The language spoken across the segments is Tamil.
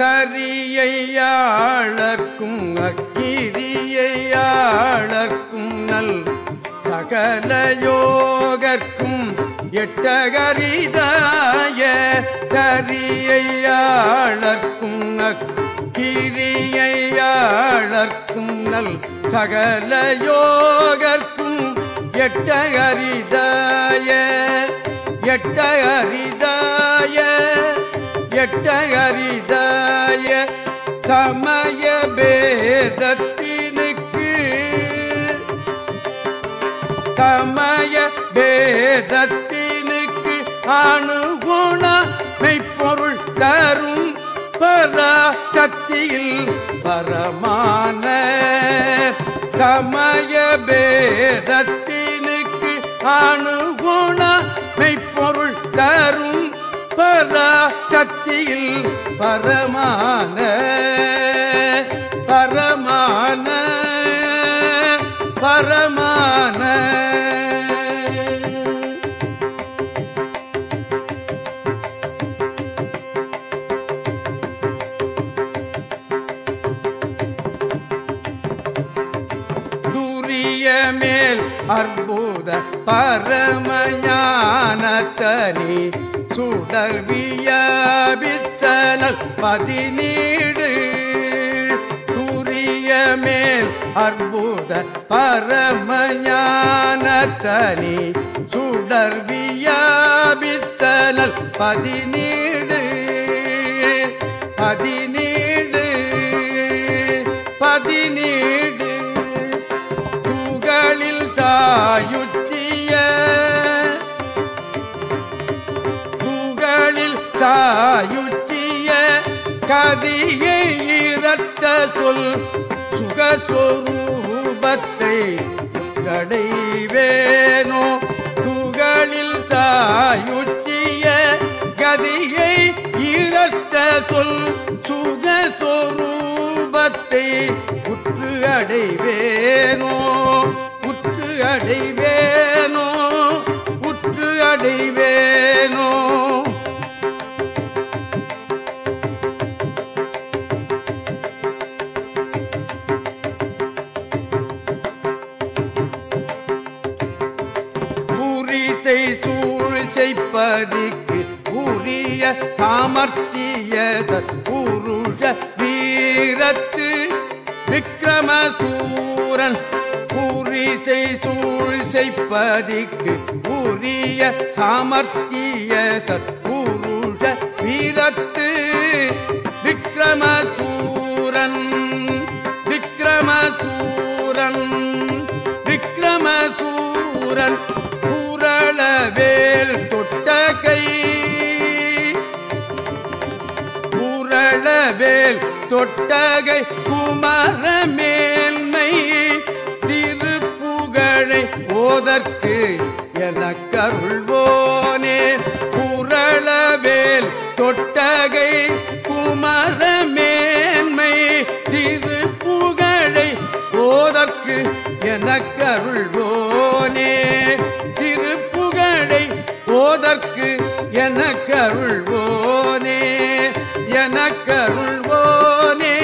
தரியையாளர்க்கும் அக்கிரியையாளர்க்கும் நல் சகலயோகர்க்கும் எட்டகரிதாய தரியையாளர்க்கும் அக்கிரியையாளர்க்கும் நல் சகலயோகர்க்கும் எட்டகரிதாய எட்டகரிதாய எட்டகரிதாய சமய பேதத்தினுக்கு. சமய பேதத்தினுக்கு அணுகுண மெய்ப்பொருள் தரும் பராசக்தியில் பரமான. சமய பேதத்தினுக்கு அணுகுண மெய்ப்பொருள் தரும் பராசக்தியில் பரமான பரமான பரமான. துரிய மேல் அற்புத பரமஞானத்தனி சுடர்வியபித்தனல் பதினீடு. துரிய மேல் அற்புத பரமஞானத்தனி. சுடர்வியபித்தனல் பதினீடு. பதினீடு. பதினீடு. துகளில் சாயுச்சிய கதியை இரட்ட சொல் சுகஸ்வரூபத்தை தடைவேனோ துகளில் சாயுச்சிய கதியை இரட்ட சொல் செய்ப்பதிக்கு உரிய சாமர்த்தியத புருஷ வீரத்து விக்ரமசூரன் பூரிசை சூழ் செய்ப்பதிக்கு உரிய சாமர்த்தியத புருஷ வீரத்து விக்ரமசூரன் விக்ரமசூரன் விக்ரமசூரன் வேல் தொட்டகை குமர மேன்மை திருப்புகழை ஓதற்கு எனக்கருள்வோனே. புரளவேல் தொட்டகை குமர மேன்மை திருப்புகழை ஓதற்கு எனக்கருள்வோனே. திருப்புகழை ஓதற்கு எனக்கருள்வோனே எனக்கருள்வோனே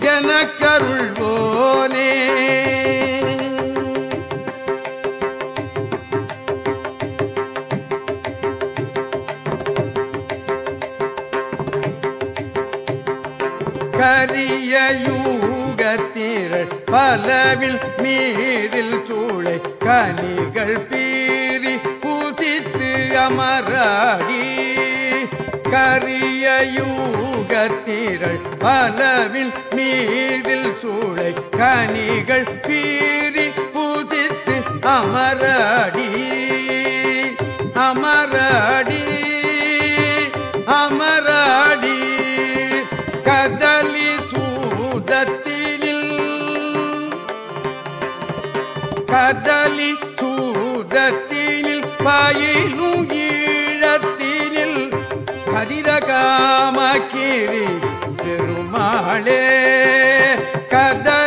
எனக்கருள்வோனே. கரிய யூகத்திரள் பலவில் மீதில் சூளை கனிகள் பீறி பூசித்து அமராடி. கரிய யூகத்திரள் பலவில் நீரில் சூளை கனிகள் பீறி பூசித்து அமரடி அமரடி அமரடி. கதலி சூதத்தினில் கதலி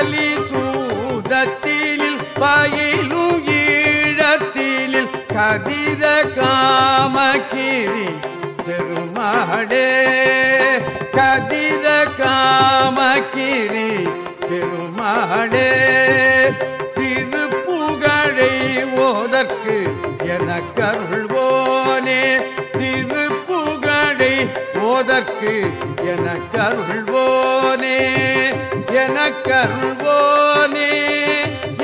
கதலி சூதத்தினில் பயிலும் கதிர காமகிரி பெருமாடே கதிர காமகிரி பெருமாடே பெருமாளே. புகழை ஓதற்கு எனக்கருள்வோனே. புகழை ஓதற்கு எனக்கருள்வோனே. எனக்கருள்வோனே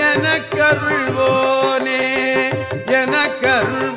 எனக்கருள்வோனே எனக்கருள்